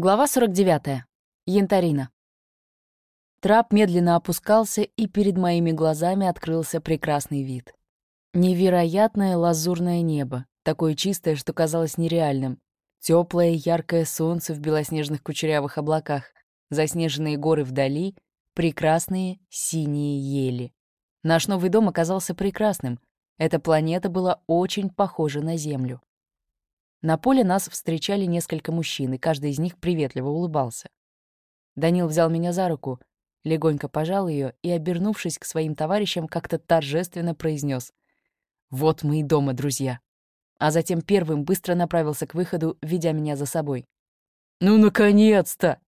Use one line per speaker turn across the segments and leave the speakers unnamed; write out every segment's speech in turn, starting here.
Глава 49. Янтарина. Трап медленно опускался, и перед моими глазами открылся прекрасный вид. Невероятное лазурное небо, такое чистое, что казалось нереальным. Теплое яркое солнце в белоснежных кучерявых облаках, заснеженные горы вдали, прекрасные синие ели. Наш новый дом оказался прекрасным. Эта планета была очень похожа на Землю. На поле нас встречали несколько мужчин, и каждый из них приветливо улыбался. Данил взял меня за руку, легонько пожал ее и, обернувшись к своим товарищам, как-то торжественно произнес: «Вот мы и дома, друзья!» А затем первым быстро направился к выходу, ведя меня за собой. «Ну, наконец-то!»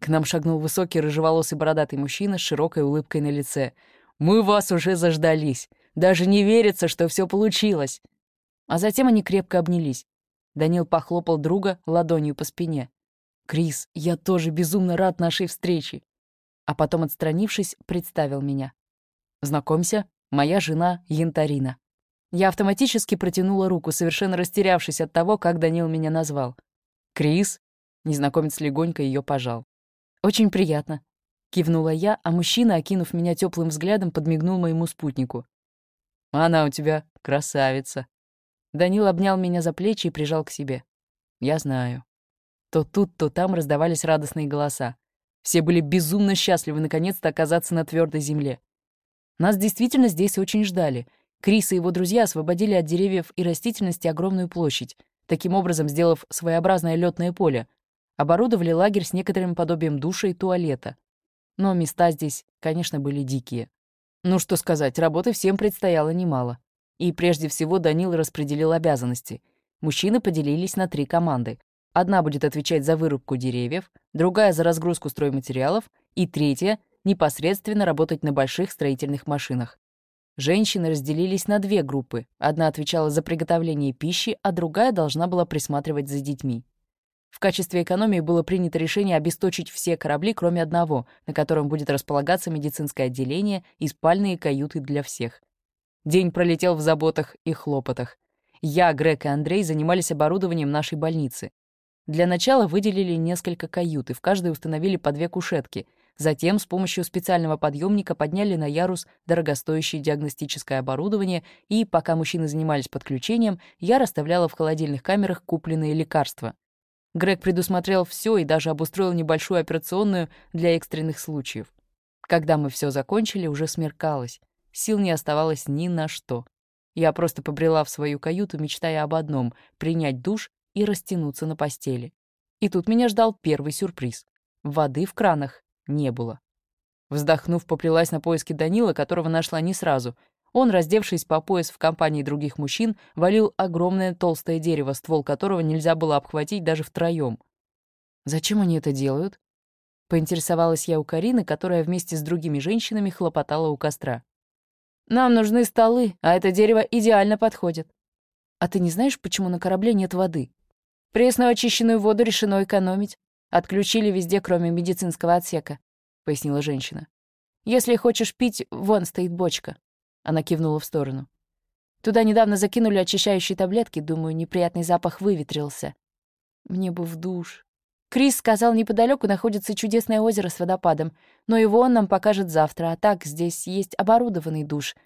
К нам шагнул высокий рыжеволосый бородатый мужчина с широкой улыбкой на лице. «Мы вас уже заждались! Даже не верится, что все получилось!» А затем они крепко обнялись. Данил похлопал друга ладонью по спине. «Крис, я тоже безумно рад нашей встрече!» А потом, отстранившись, представил меня. «Знакомься, моя жена Янтарина». Я автоматически протянула руку, совершенно растерявшись от того, как Данил меня назвал. «Крис?» Незнакомец легонько ее пожал. «Очень приятно», — кивнула я, а мужчина, окинув меня теплым взглядом, подмигнул моему спутнику. «Она у тебя красавица», Данил обнял меня за плечи и прижал к себе. Я знаю. То тут, то там раздавались радостные голоса. Все были безумно счастливы наконец-то оказаться на твердой земле. Нас действительно здесь очень ждали. Крис и его друзья освободили от деревьев и растительности огромную площадь, таким образом сделав своеобразное летное поле. Оборудовали лагерь с некоторым подобием душа и туалета. Но места здесь, конечно, были дикие. Ну что сказать, работы всем предстояло немало. И прежде всего Данил распределил обязанности. Мужчины поделились на три команды. Одна будет отвечать за вырубку деревьев, другая — за разгрузку стройматериалов, и третья — непосредственно работать на больших строительных машинах. Женщины разделились на две группы. Одна отвечала за приготовление пищи, а другая должна была присматривать за детьми. В качестве экономии было принято решение обесточить все корабли, кроме одного, на котором будет располагаться медицинское отделение и спальные каюты для всех. День пролетел в заботах и хлопотах. Я, Грег и Андрей занимались оборудованием нашей больницы. Для начала выделили несколько кают, и в каждой установили по две кушетки. Затем с помощью специального подъемника подняли на ярус дорогостоящее диагностическое оборудование, и, пока мужчины занимались подключением, я расставляла в холодильных камерах купленные лекарства. Грег предусмотрел все и даже обустроил небольшую операционную для экстренных случаев. Когда мы все закончили, уже смеркалось. Сил не оставалось ни на что. Я просто побрела в свою каюту, мечтая об одном — принять душ и растянуться на постели. И тут меня ждал первый сюрприз. Воды в кранах не было. Вздохнув, поплелась на поиски Данила, которого нашла не сразу. Он, раздевшись по пояс в компании других мужчин, валил огромное толстое дерево, ствол которого нельзя было обхватить даже втроем. «Зачем они это делают?» Поинтересовалась я у Карины, которая вместе с другими женщинами хлопотала у костра. Нам нужны столы, а это дерево идеально подходит. А ты не знаешь, почему на корабле нет воды? Пресную очищенную воду решено экономить. Отключили везде, кроме медицинского отсека, — пояснила женщина. Если хочешь пить, вон стоит бочка. Она кивнула в сторону. Туда недавно закинули очищающие таблетки, думаю, неприятный запах выветрился. Мне бы в душ. Крис сказал, неподалеку находится чудесное озеро с водопадом, но его он нам покажет завтра, а так здесь есть оборудованный душ.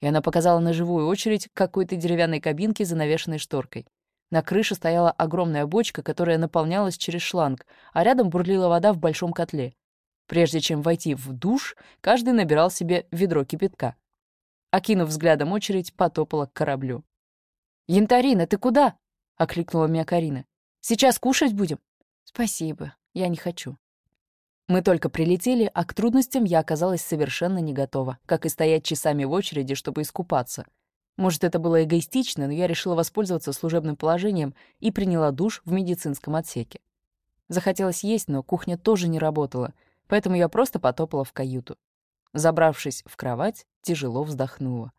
И она показала на живую очередь какой-то деревянной кабинки, занавешенной шторкой. На крыше стояла огромная бочка, которая наполнялась через шланг, а рядом бурлила вода в большом котле. Прежде чем войти в душ, каждый набирал себе ведро кипятка. Окинув взглядом очередь, потопала к кораблю. «Янтарина, ты куда?» — окликнула меня Карина. «Сейчас кушать будем?» «Спасибо, я не хочу». Мы только прилетели, а к трудностям я оказалась совершенно не готова, как и стоять часами в очереди, чтобы искупаться. Может, это было эгоистично, но я решила воспользоваться служебным положением и приняла душ в медицинском отсеке. Захотелось есть, но кухня тоже не работала, поэтому я просто потопала в каюту. Забравшись в кровать, тяжело вздохнула.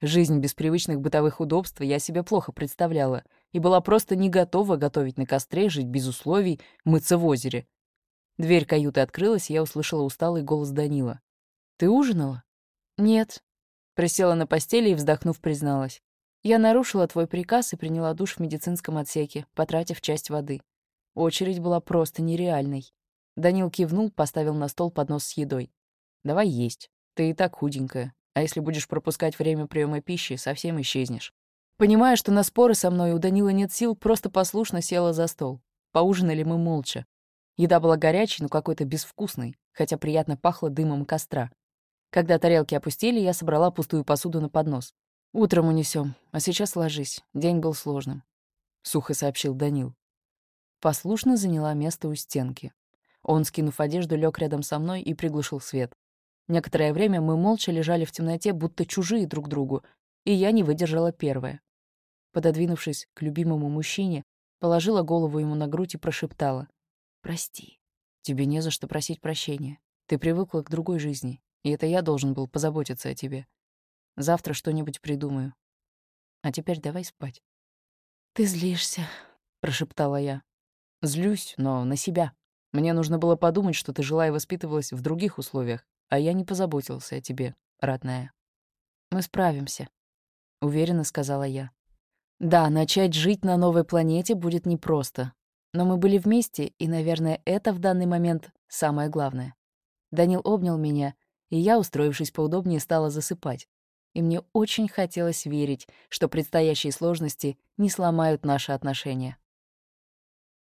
Жизнь без привычных бытовых удобств я себе плохо представляла — и была просто не готова готовить на костре, жить без условий, мыться в озере. Дверь каюты открылась, и я услышала усталый голос Данила. «Ты ужинала?» «Нет». Присела на постели и, вздохнув, призналась. «Я нарушила твой приказ и приняла душ в медицинском отсеке, потратив часть воды. Очередь была просто нереальной. Данил кивнул, поставил на стол поднос с едой. «Давай есть. Ты и так худенькая. А если будешь пропускать время приема пищи, совсем исчезнешь». Понимая, что на споры со мной у Данила нет сил, просто послушно села за стол. Поужинали мы молча. Еда была горячей, но какой-то безвкусной, хотя приятно пахло дымом костра. Когда тарелки опустили, я собрала пустую посуду на поднос. «Утром унесем, а сейчас ложись. День был сложным», — сухо сообщил Данил. Послушно заняла место у стенки. Он, скинув одежду, лег рядом со мной и приглушил свет. Некоторое время мы молча лежали в темноте, будто чужие друг другу, и я не выдержала первое. Пододвинувшись к любимому мужчине, положила голову ему на грудь и прошептала. «Прости. Тебе не за что просить прощения. Ты привыкла к другой жизни, и это я должен был позаботиться о тебе. Завтра что-нибудь придумаю. А теперь давай спать». «Ты злишься», — прошептала я. «Злюсь, но на себя. Мне нужно было подумать, что ты жила и воспитывалась в других условиях, а я не позаботился о тебе, родная». «Мы справимся», — уверенно сказала я. «Да, начать жить на новой планете будет непросто, но мы были вместе, и, наверное, это в данный момент самое главное. Данил обнял меня, и я, устроившись поудобнее, стала засыпать. И мне очень хотелось верить, что предстоящие сложности не сломают наши отношения.